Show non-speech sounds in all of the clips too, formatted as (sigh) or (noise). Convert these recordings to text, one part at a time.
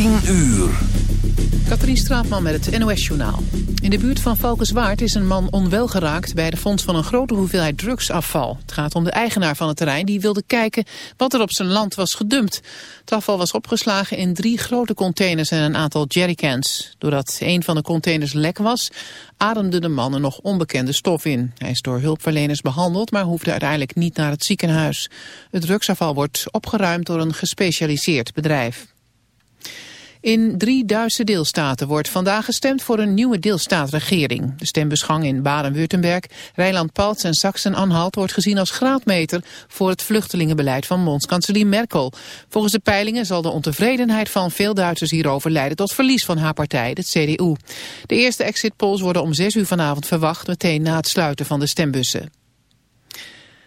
10 uur. Katrien Straatman met het NOS-journaal. In de buurt van Valkenswaard is een man onwel geraakt bij de fonds van een grote hoeveelheid drugsafval. Het gaat om de eigenaar van het terrein die wilde kijken wat er op zijn land was gedumpt. Het afval was opgeslagen in drie grote containers en een aantal jerrycans. Doordat een van de containers lek was, ademde de man een nog onbekende stof in. Hij is door hulpverleners behandeld, maar hoefde uiteindelijk niet naar het ziekenhuis. Het drugsafval wordt opgeruimd door een gespecialiseerd bedrijf. In drie Duitse deelstaten wordt vandaag gestemd voor een nieuwe deelstaatregering. De stembusgang in Baden-Württemberg, Rijnland-Palts en Sachsen-Anhalt wordt gezien als graadmeter voor het vluchtelingenbeleid van bondskanselier Merkel. Volgens de peilingen zal de ontevredenheid van veel Duitsers hierover leiden tot verlies van haar partij, de CDU. De eerste exit polls worden om zes uur vanavond verwacht, meteen na het sluiten van de stembussen.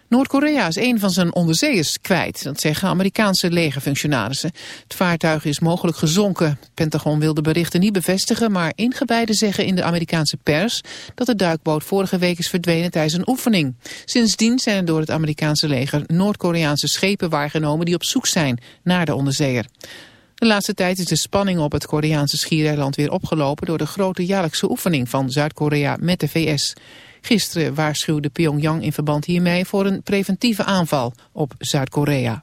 Noord-Korea is een van zijn onderzeeërs kwijt. Dat zeggen Amerikaanse legerfunctionarissen. Het vaartuig is mogelijk gezonken. Pentagon wil de berichten niet bevestigen... maar ingewijden zeggen in de Amerikaanse pers... dat de duikboot vorige week is verdwenen tijdens een oefening. Sindsdien zijn er door het Amerikaanse leger... Noord-Koreaanse schepen waargenomen die op zoek zijn naar de onderzeeër. De laatste tijd is de spanning op het Koreaanse schiereiland weer opgelopen... door de grote jaarlijkse oefening van Zuid-Korea met de VS... Gisteren waarschuwde Pyongyang in verband hiermee voor een preventieve aanval op Zuid-Korea.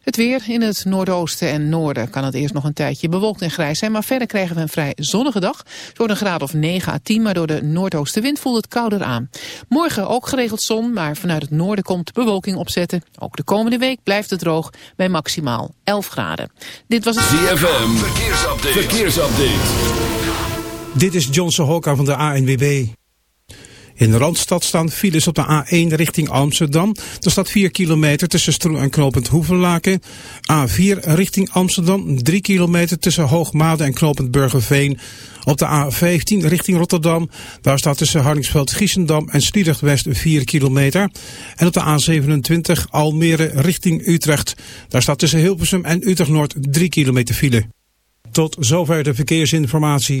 Het weer in het noordoosten en noorden kan het eerst nog een tijdje bewolkt en grijs zijn, maar verder krijgen we een vrij zonnige dag. Het wordt een graad of 9 à 10, maar door de noordoostenwind voelt het kouder aan. Morgen ook geregeld zon, maar vanuit het noorden komt bewolking opzetten. Ook de komende week blijft het droog bij maximaal 11 graden. Dit was het ZFM, verkeersupdate. verkeersupdate. Dit is Johnson Hokka van de ANWB. In de Randstad staan files op de A1 richting Amsterdam. Er staat 4 kilometer tussen Stroen en Knopend Hoevenlaken. A4 richting Amsterdam, 3 kilometer tussen Hoogmade en Knopend Burgerveen. Op de A15 richting Rotterdam, daar staat tussen Hardingsveld-Giessendam en Sliedrecht West 4 kilometer. En op de A27 Almere richting Utrecht, daar staat tussen Hilversum en Utrecht Noord 3 kilometer file. Tot zover de verkeersinformatie.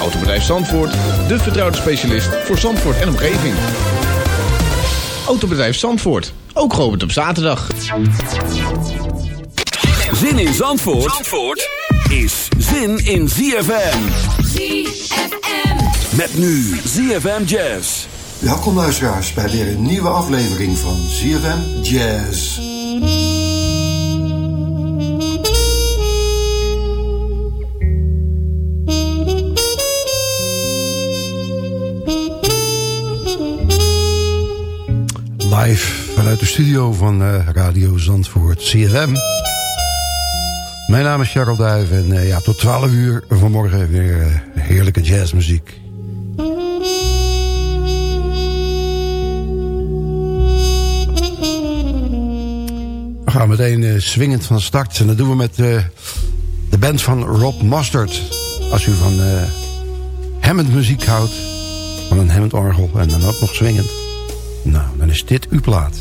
Autobedrijf Zandvoort, de vertrouwde specialist voor Zandvoort en omgeving. Autobedrijf Zandvoort, ook geopend op zaterdag. Zin in Zandvoort, Zandvoort is zin in ZFM. ZFM. Met nu ZFM Jazz. Welkom luisteraars bij weer een nieuwe aflevering van ZFM Jazz. Live vanuit de studio van uh, Radio Zandvoort, CFM. Mijn naam is Charles Duijf en uh, ja, tot 12 uur vanmorgen weer uh, heerlijke jazzmuziek. We gaan meteen swingend van start en dat doen we met de band van Rob Mustard. Als u van Hammond muziek houdt, van een Hammond orgel en dan ook nog swingend. Nou, dan is dit uw plaat.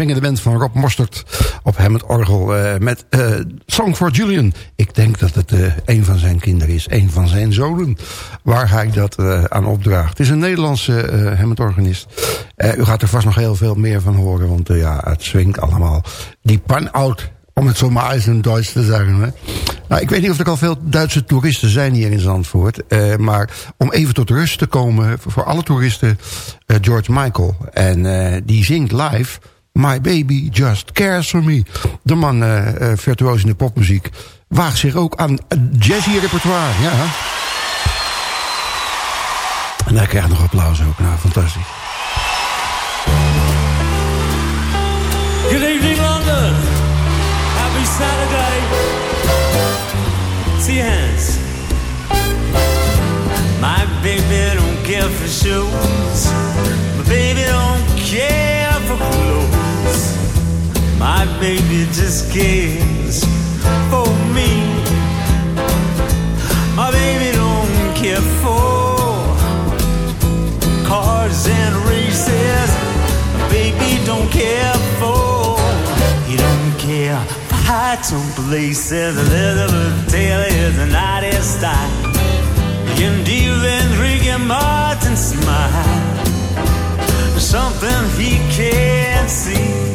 Zwingende band van Rob Mostert op Hammond Orgel uh, met uh, Song for Julian. Ik denk dat het uh, een van zijn kinderen is, een van zijn zonen, waar hij dat aan opdraagt. Het is een Nederlandse Hammond organist. u gaat er vast nog heel veel meer van horen, want ja, het swingt allemaal. Die pan-out om het zo maar eens in Duits te zeggen. Hè. Nou, ik weet niet of er al veel Duitse toeristen zijn hier in Zandvoort. Uh, maar om even tot rust te komen voor alle toeristen... Uh, George Michael. En uh, die zingt live... My Baby Just Cares For Me. De man virtuoos in de popmuziek. Waagt zich ook aan jazzy repertoire. Ja. En hij krijgt nog applaus ook. Nou, fantastisch. Good evening London. Happy Saturday. See your hands. My baby don't care for shoes. My baby don't care for clothes. My baby just cares for me. My baby don't care for cars and races. My baby don't care for. He don't care for heights and places. Elizabeth Taylor is a nighty style. And even Ricky Martin smile. Something he can't see.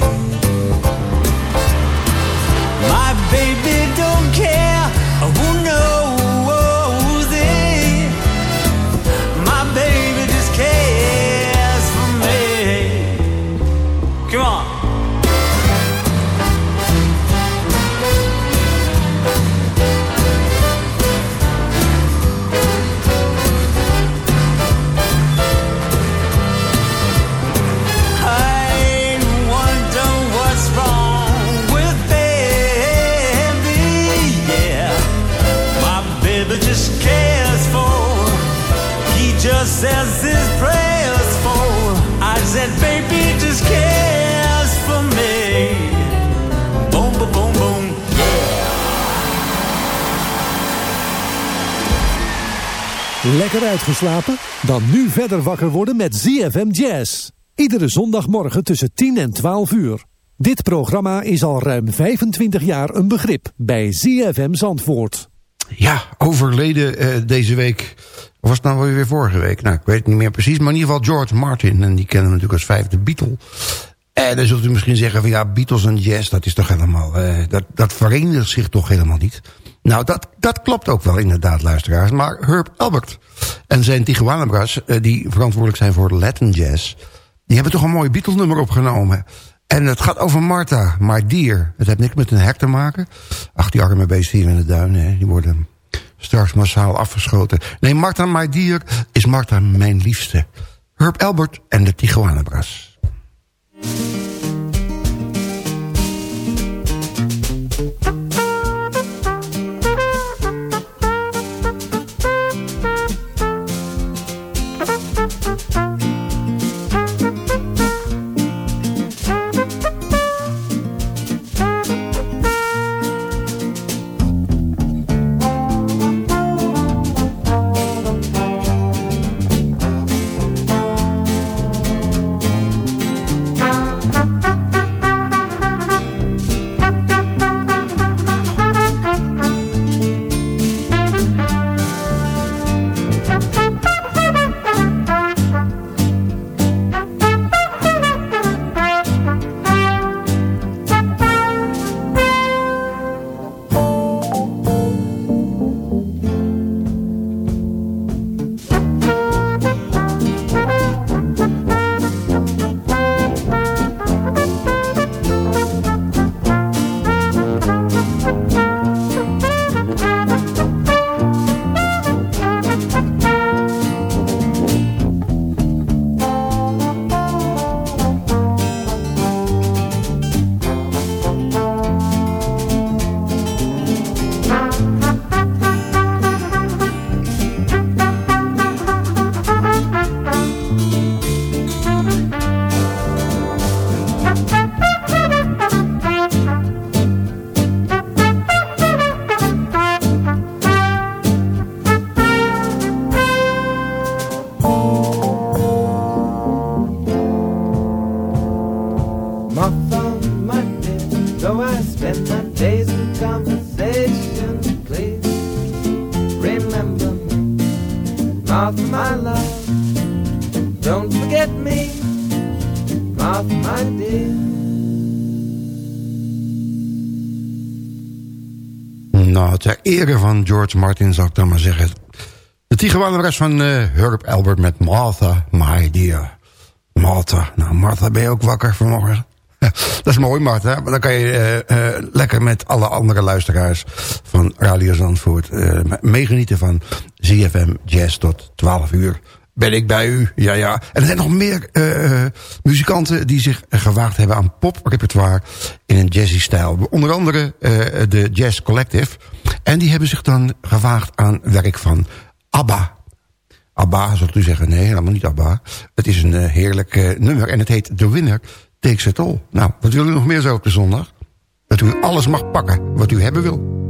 My baby don't care Lekker uitgeslapen? Dan nu verder wakker worden met ZFM Jazz. Iedere zondagmorgen tussen 10 en 12 uur. Dit programma is al ruim 25 jaar een begrip bij ZFM Zandvoort. Ja, overleden uh, deze week. Of was het nou weer vorige week? Nou, ik weet het niet meer precies. Maar in ieder geval George Martin. En die kennen we natuurlijk als vijfde Beatle. En dan zult u misschien zeggen van ja, Beatles en jazz, dat is toch helemaal... Uh, dat, dat verenigt zich toch helemaal niet. Nou, dat, dat klopt ook wel inderdaad, luisteraars. Maar Herb Albert en zijn Tijuana. Uh, die verantwoordelijk zijn voor Latin jazz... die hebben toch een mooi Beatles nummer opgenomen. En het gaat over Martha, my dear. Het heeft niks met een hek te maken. Ach, die arme beesten hier in de duinen, hè, die worden straks massaal afgeschoten. Nee, Martha, my dear is Martha mijn liefste. Herb Albert en de Tijuana. George Martin, zou ik dan maar zeggen. De Tijuana-rest van uh, Herb Albert met Martha, my dear. Martha. Nou, Martha, ben je ook wakker vanmorgen? (laughs) Dat is mooi, Martha. Maar dan kan je uh, uh, lekker met alle andere luisteraars van Radio Zandvoort... meegenieten van ZFM Jazz tot 12 uur ben ik bij u. Ja, ja. En er zijn nog meer uh, muzikanten die zich gewaagd hebben aan poprepertoire in een jazzy stijl. Onder andere uh, de Jazz Collective. En die hebben zich dan gewaagd aan werk van ABBA. ABBA, zult u zeggen. Nee, helemaal niet ABBA. Het is een uh, heerlijk nummer en het heet The Winner Takes It All. Nou, wat wil u nog meer zo op de zondag? Dat u alles mag pakken wat u hebben wil.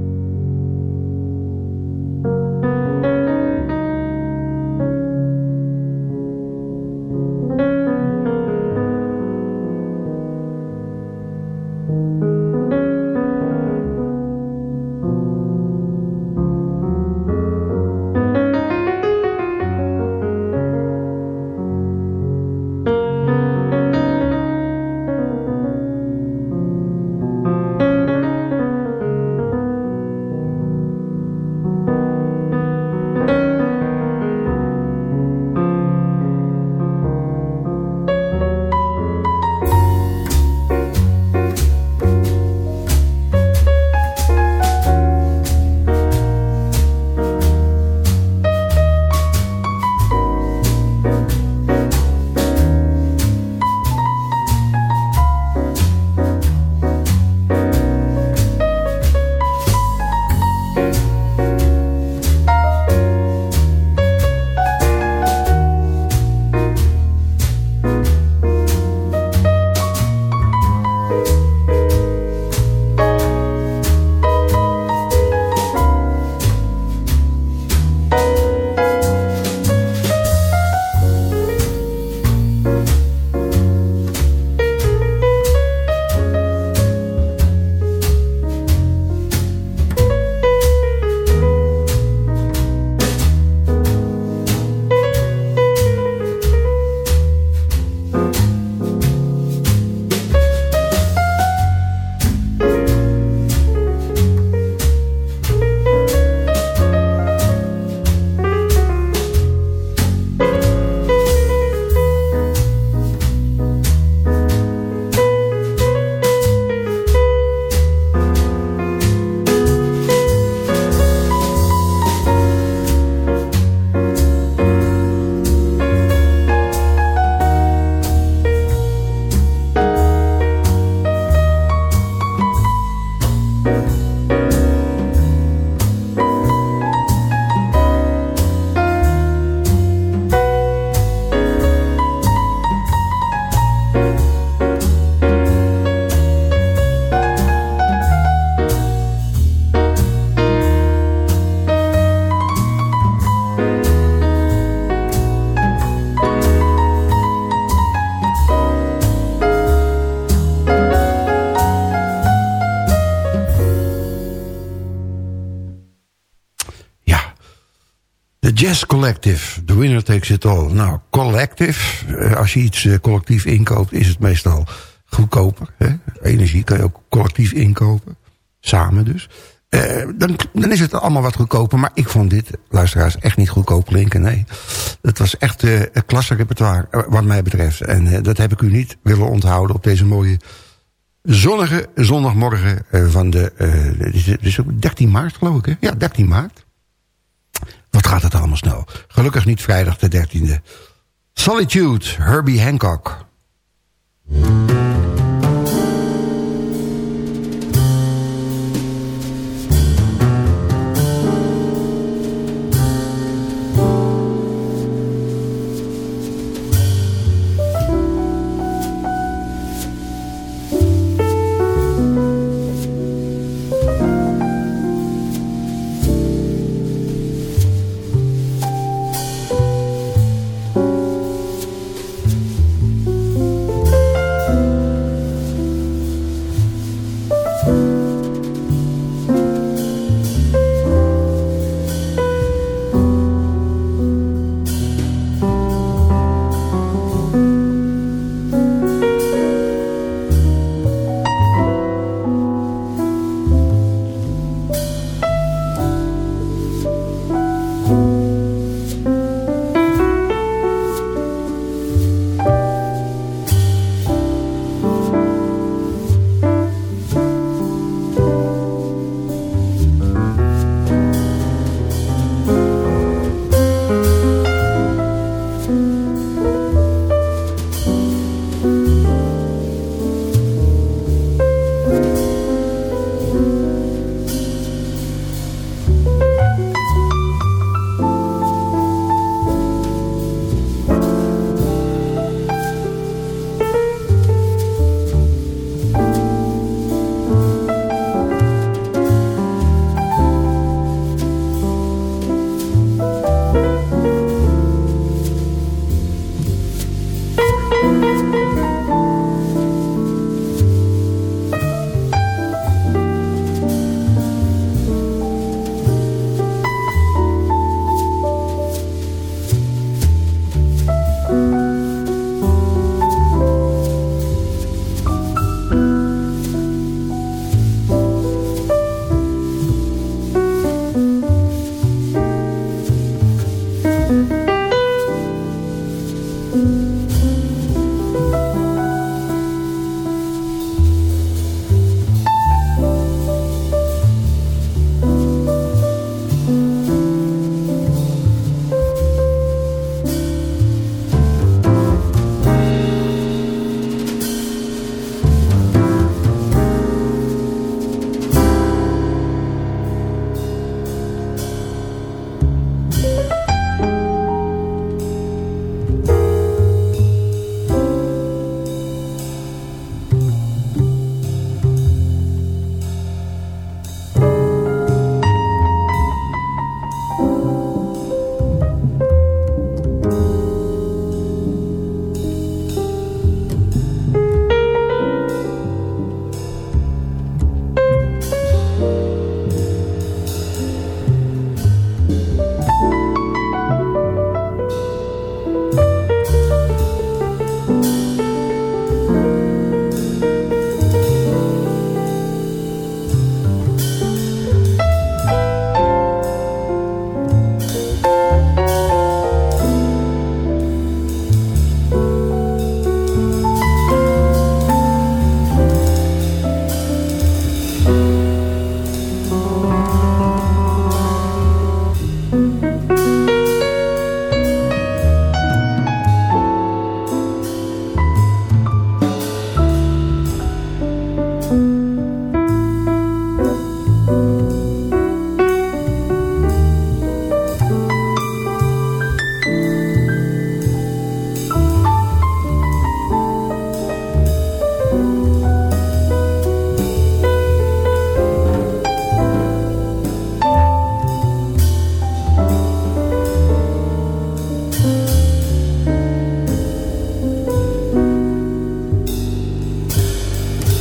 Jazz Collective, The Winner Takes It All. Nou, collective, eh, als je iets eh, collectief inkoopt... is het meestal goedkoper. Hè? Energie kan je ook collectief inkopen. Samen dus. Uh, dan, dan is het allemaal wat goedkoper. Maar ik vond dit, luisteraars, echt niet goedkoop klinken. Nee, het was echt uh, klasse repertoire, wat mij betreft. En dat heb ik u niet willen onthouden op deze mooie zonnige zondagmorgen van de... dit is ook 13 maart, geloof ik, hè? Ja, 13 maart. Wat gaat het allemaal snel. Gelukkig niet vrijdag de 13e. Solitude, Herbie Hancock.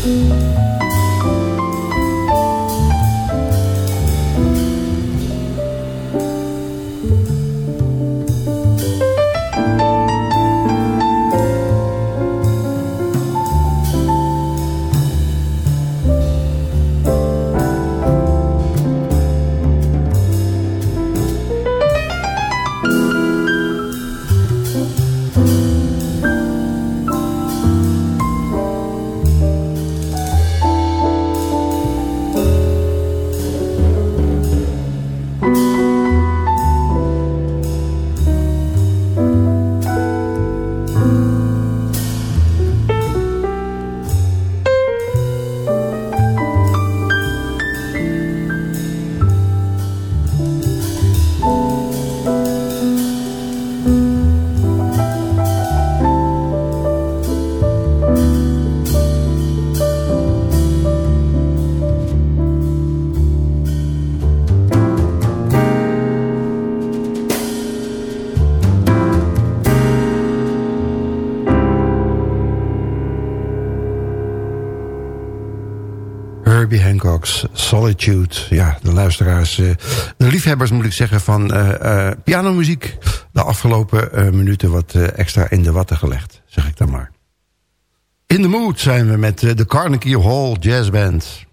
Música Solitude. Ja, de luisteraars, eh, de liefhebbers moet ik zeggen van uh, pianomuziek... de afgelopen minuten wat extra in de watten gelegd, zeg ik dan maar. In de mood zijn we met de Carnegie Hall Jazz Band.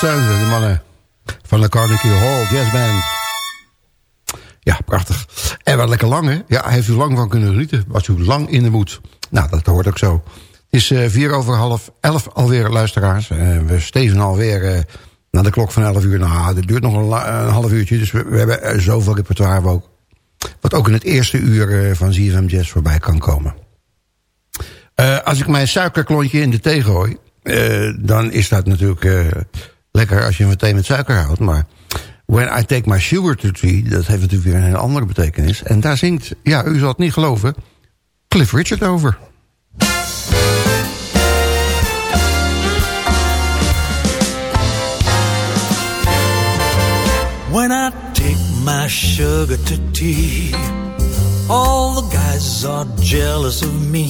Zijn ze, die mannen van de Carnegie Hall Jazz Band. Ja, prachtig. En wat lekker lang, hè? Ja, heeft u lang van kunnen genieten. Was u lang in de moed. Nou, dat hoort ook zo. Het is uh, vier over half elf alweer, luisteraars. Uh, we steven alweer uh, naar de klok van elf uur. Nou, dit duurt nog een, een half uurtje, dus we, we hebben zoveel repertoire ook. Wat ook in het eerste uur van ZFM Jazz voorbij kan komen. als ik mijn suikerklontje in de thee gooi... dan is dat natuurlijk lekker als je meteen met suiker houdt. Maar when I take my sugar to tea... dat heeft natuurlijk weer een hele andere betekenis. En daar zingt, ja, u zal het niet geloven... Cliff Richard over. When I take my sugar to tea, all the guys are jealous of me.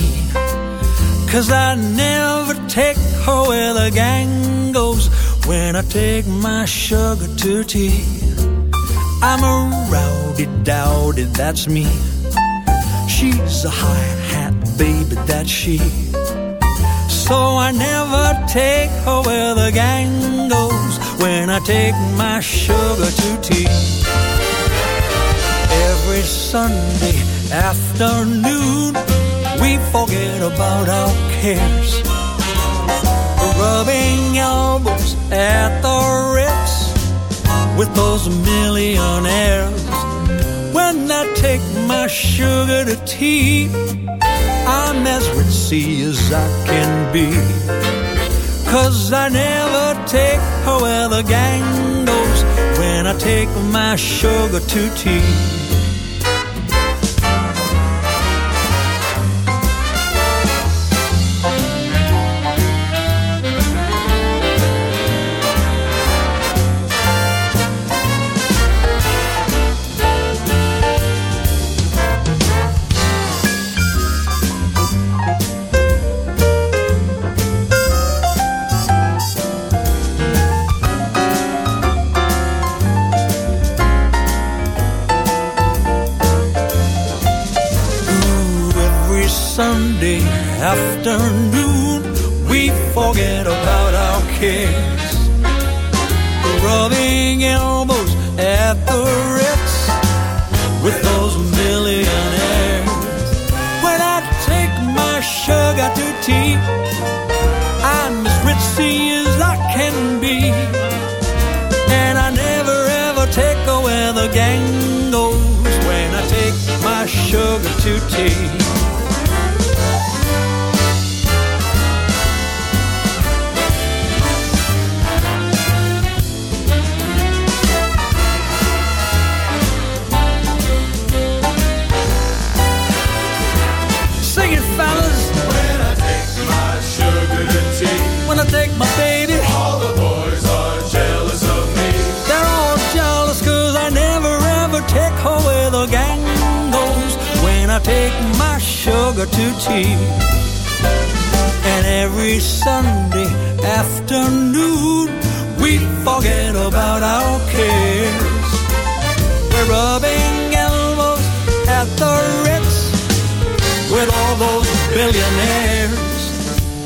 Cause I never take her where the gang goes when I take my sugar to tea. I'm a rowdy dowdy, that's me. She's a high hat baby, that's she. So I never take her where the gang goes when I take my sugar to tea. Every Sunday afternoon, we forget about our cares. Rubbing elbows at the Ritz with those millionaires. When I take my sugar to tea, I'm as ritzy as I can be. Cause I never take her where the gang goes when I take my sugar to tea.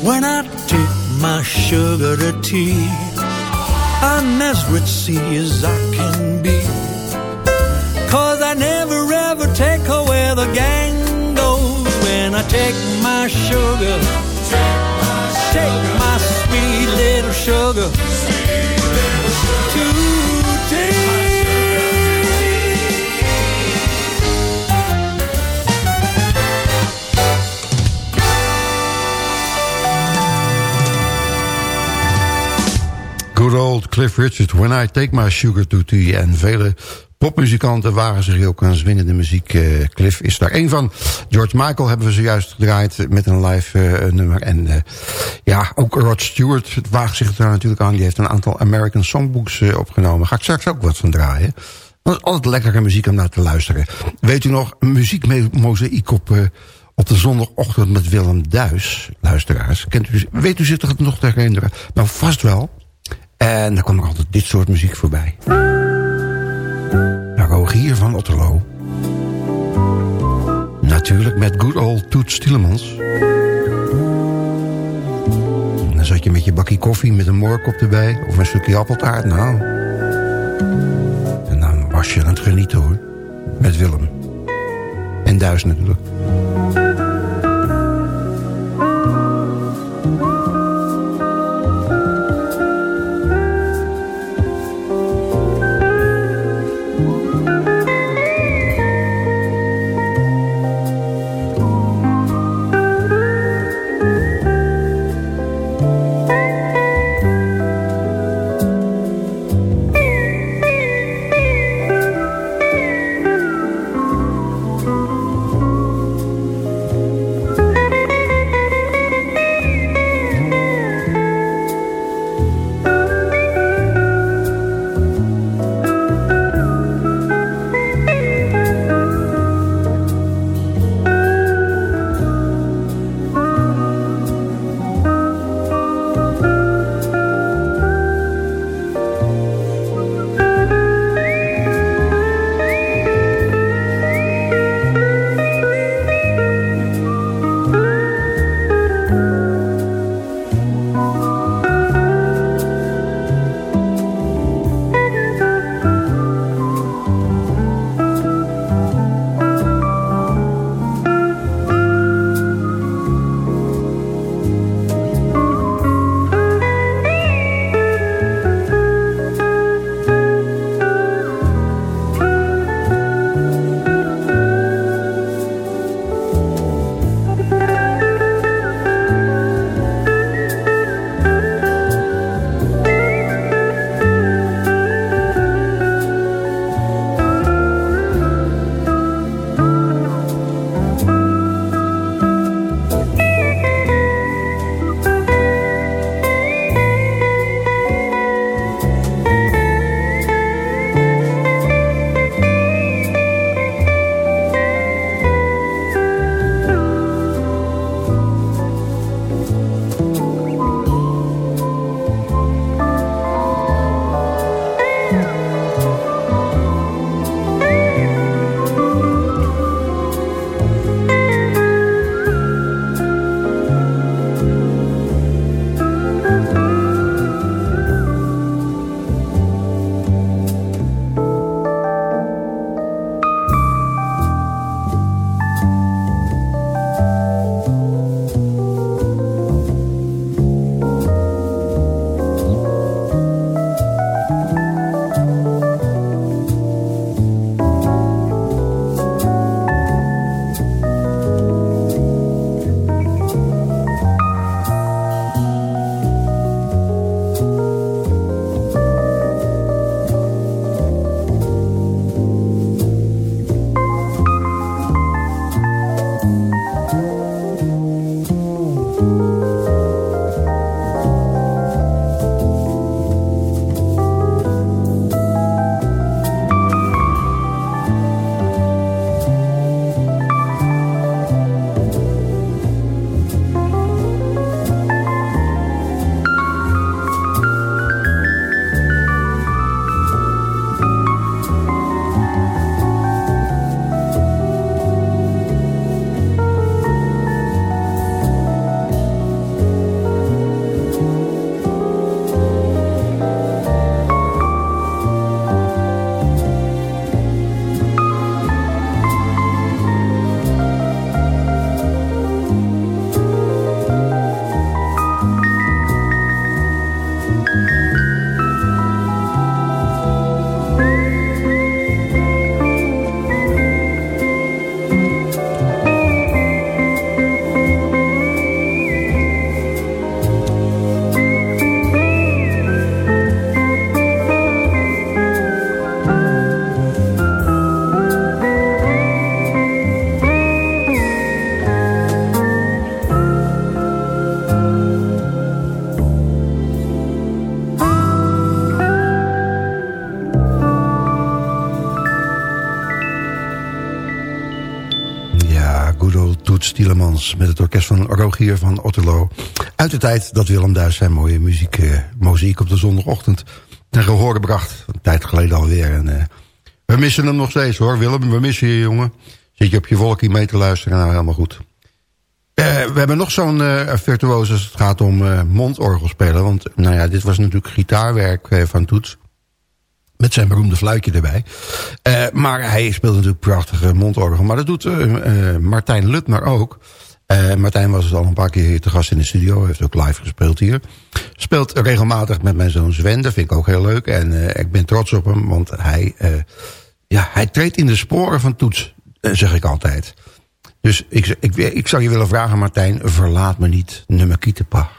When I take my sugar to tea, I'm as ritzy as I can be. Cause I never ever take her where the gang goes when I take my sugar. Take my, take sugar. my sweet little sugar. Old Cliff Richard, When I Take My Sugar to Tea. En vele popmuzikanten waren zich ook aan zwingende muziek. Uh, Cliff is daar één van. George Michael hebben we zojuist gedraaid met een live uh, nummer. En uh, ja, ook Rod Stewart waagt zich daar natuurlijk aan. Die heeft een aantal American Songbooks opgenomen. Ga ik straks ook wat van draaien. Dat is altijd lekkere muziek om naar te luisteren. Weet u nog, muziekmozaïek op, op de zondagochtend met Willem Duis, luisteraars. Kent u, weet u zich er nog te herinneren? Nou, vast wel. En dan kwam er altijd dit soort muziek voorbij. Rogier van Otterlo. Natuurlijk met good old Toet Stielemans. Dan zat je met je bakje koffie met een moorkop erbij. Of een stukje appeltaart. Nou. En dan was je aan het genieten hoor. Met Willem. En Duis natuurlijk. Met het orkest van Rogier van Otterlo. Uit de tijd dat Willem Duis zijn mooie muziek, uh, muziek op de zondagochtend ten gehoor bracht. Een tijd geleden alweer. En, uh, we missen hem nog steeds hoor. Willem, we missen je jongen. Zit je op je wolkie mee te luisteren? Nou, helemaal goed. Eh, we hebben nog zo'n uh, virtuoos als het gaat om mondorgelspelen. Want nou ja, dit was natuurlijk gitaarwerk van Toets. Met zijn beroemde fluitje erbij. maar hij speelt natuurlijk prachtige mondorgel. Maar dat doet Martijn Lutmer ook. Martijn was al een paar keer hier te gast in de studio. Heeft ook live gespeeld hier. Speelt regelmatig met mijn zoon Sven. Dat vind ik ook heel leuk. En ik ben trots op hem. Want hij, ja, hij treedt in de sporen van Toets. zeg ik altijd. Dus ik, ik, ik zou je willen vragen, Martijn, verlaat me niet, nummer Kietenpa.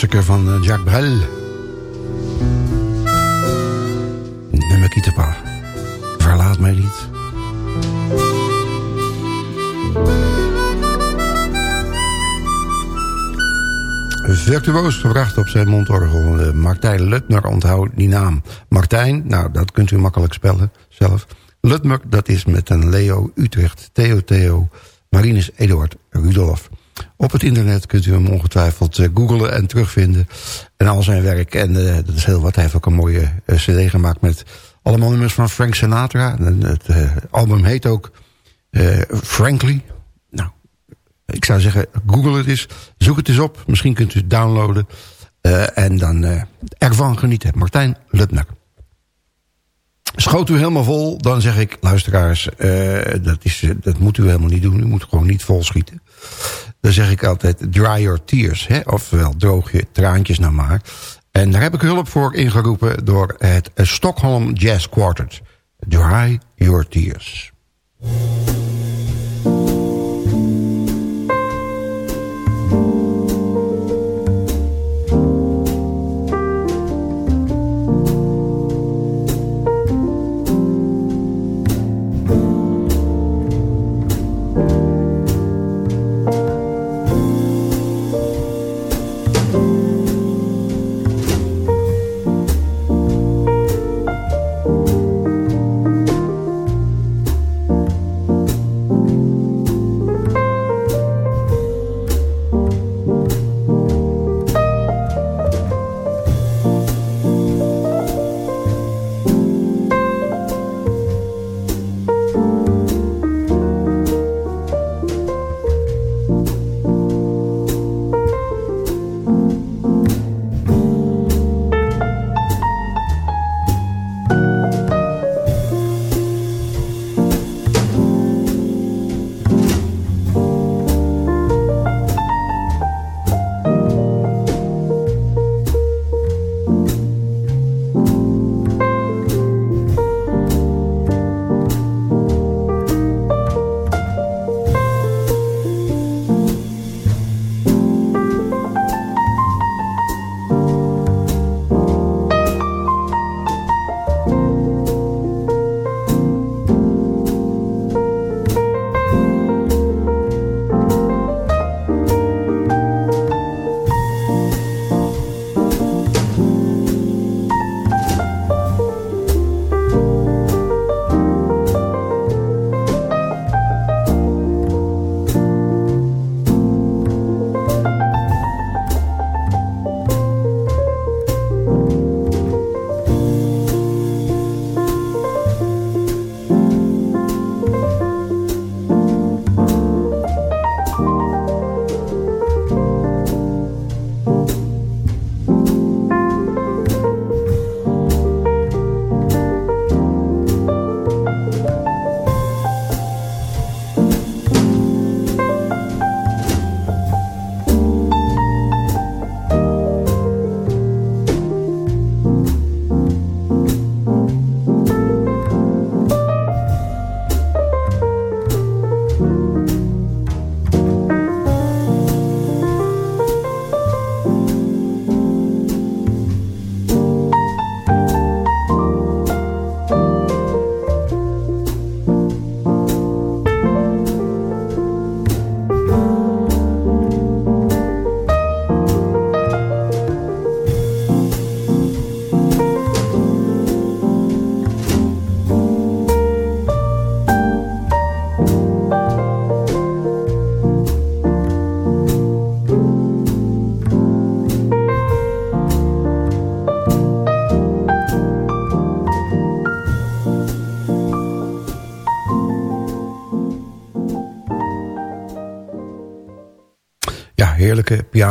Zeker van eh, Jacques Brel. Nummer Kietepa. Verlaat mij niet. Virtuoos gebracht op zijn mondorgel. Eh, Martijn Lutner onthoudt die naam. Martijn, nou dat kunt u makkelijk spellen zelf. Lutmer, dat is met een Leo Utrecht, Theo Theo, Marinus Eduard Rudolf. Op het internet kunt u hem ongetwijfeld uh, googlen en terugvinden. En al zijn werk, en uh, dat is heel wat. Hij heeft ook een mooie uh, cd gemaakt met allemaal nummers van Frank Sinatra. Het album heet ook Frankly. Nou, ik zou zeggen, google het eens. Zoek het eens op. Misschien kunt u het downloaden. en dan ervan genieten. Martijn Lutner. Schoot u helemaal vol, dan zeg ik, luisteraars, dat, is, dat moet u helemaal niet doen. U moet gewoon niet vol schieten. Dan zeg ik altijd dry your tears. Hè? Oftewel droog je traantjes nou maar. En daar heb ik hulp voor ingeroepen door het Stockholm Jazz Quartet. Dry your tears.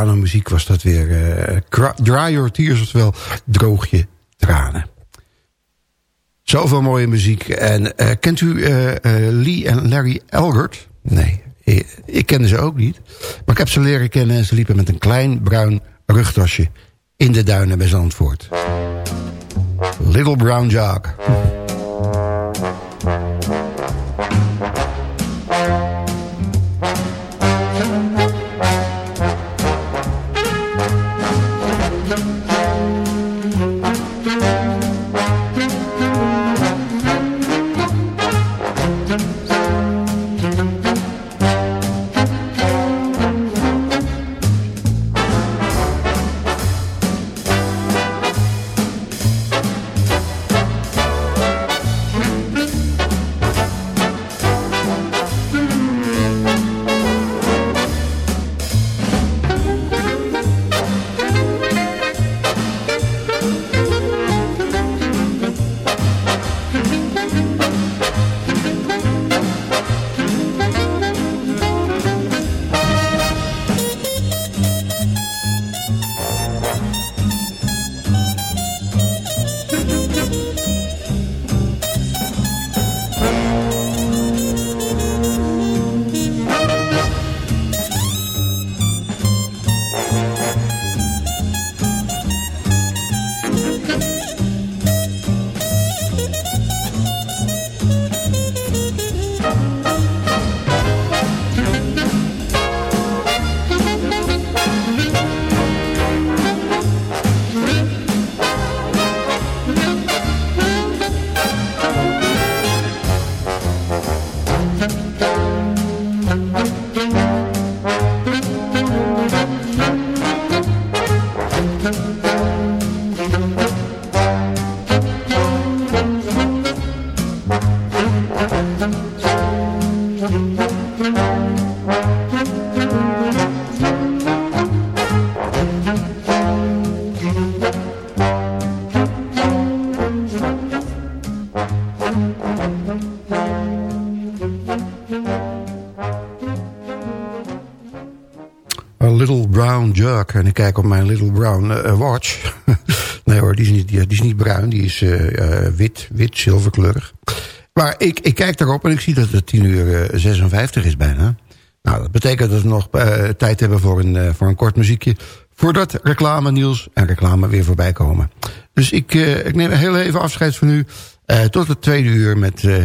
Pianomuziek was dat weer. Uh, dry your tears, oftewel droog je tranen. Zoveel mooie muziek. En uh, kent u uh, Lee en Larry Elgert? Nee, ik, ik kende ze ook niet. Maar ik heb ze leren kennen en ze liepen met een klein bruin rugtasje in de duinen bij Zandvoort. Little Brown Jog. Kijk op mijn Little Brown eh, Watch. (laughs) nee hoor, die is niet, die, is niet bruin. Die is eh, eh, wit, wit, zilverkleurig. Maar ik, ik kijk erop en ik zie dat het 10 uur eh, 56 is bijna. Nou, dat betekent dat we nog eh, tijd hebben voor een, eh, voor een kort muziekje. Voordat reclame, nieuws en reclame weer voorbij komen. Dus ik, eh, ik neem heel even afscheid van u. eh, tot het tweede uur met eh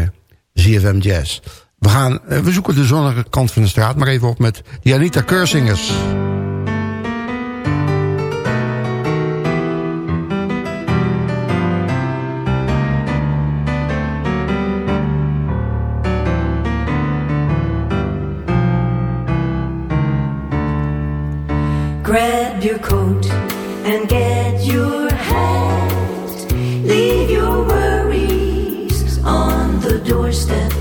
ZFM Jazz. We, gaan, eh, we zoeken de zonnige kant van de straat maar even op met die Anita Keursingers. Grab your coat and get your hat. Leave your worries on the doorstep.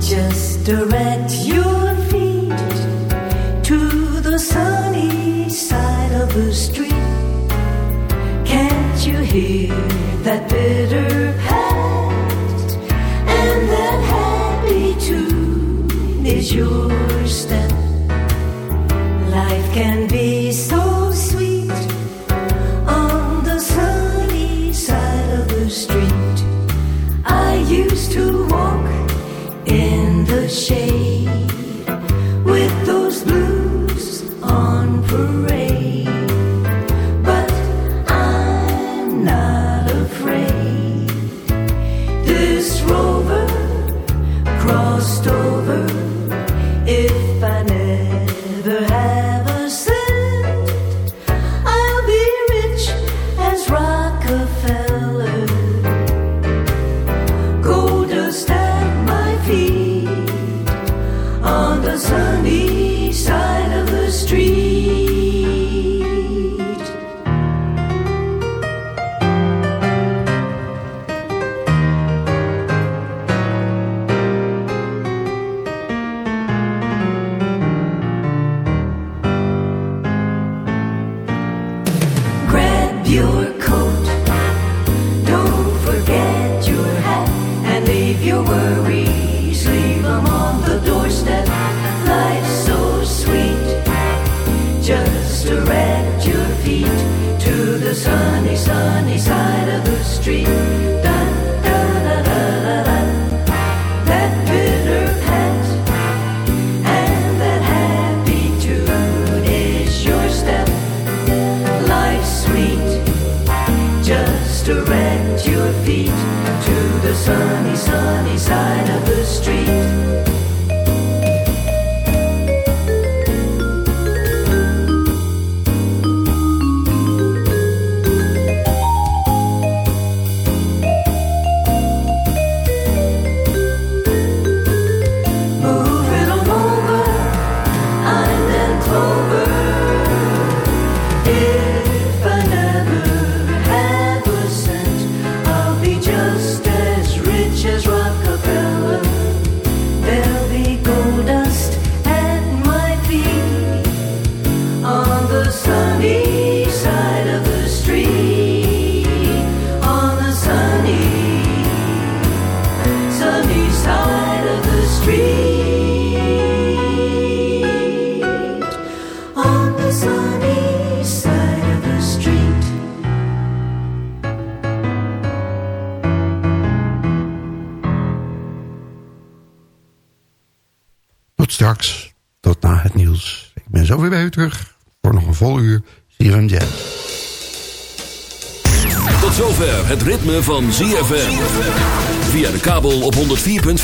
Just direct your feet to the sunny side of the street. Can't you hear that bitter pat? And that happy tune is your step.